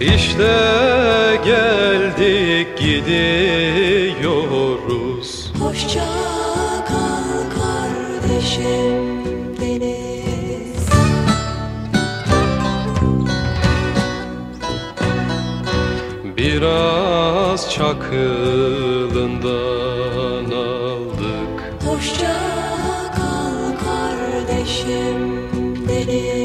İşte geldik gidiyoruz. Hoşça kal kardeşim deniz. Biraz çakılından aldık. Hoşça kal kardeşim deniz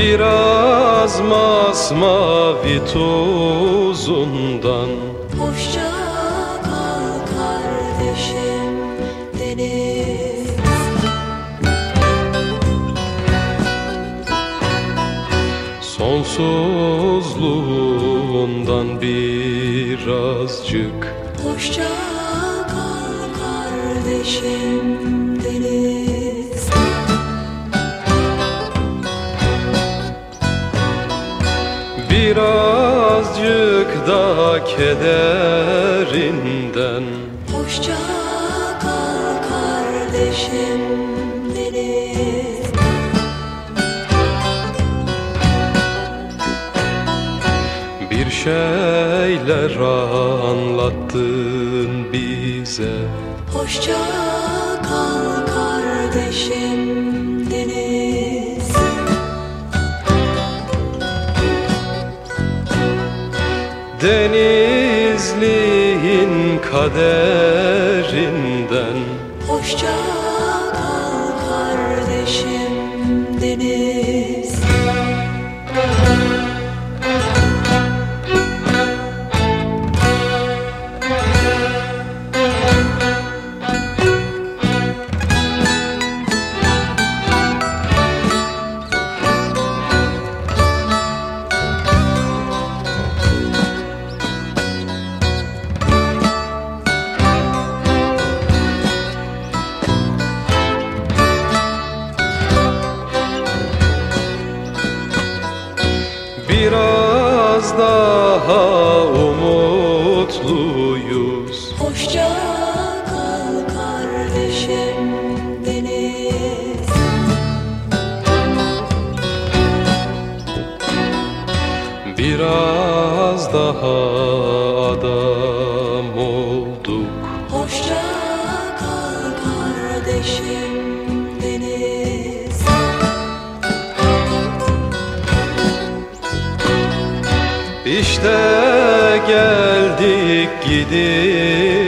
Biraz masmavi tuzundan. Hoşça kal kardeşim deniz. Sonsuzluğundan birazcık. Hoşça kal kardeşim deniz Birazcık da kederinden. Hoşça kal kardeşim deniz. Bir şeyler anlattın bize. Hoşça kal kardeşim Denizliğin kaderinden. Hoşça Biraz daha umutluyuz. Hoşça kal kardeşim deniz. Biraz daha adam olduk. Hoşça kal kardeşim İşte geldik gidiyoruz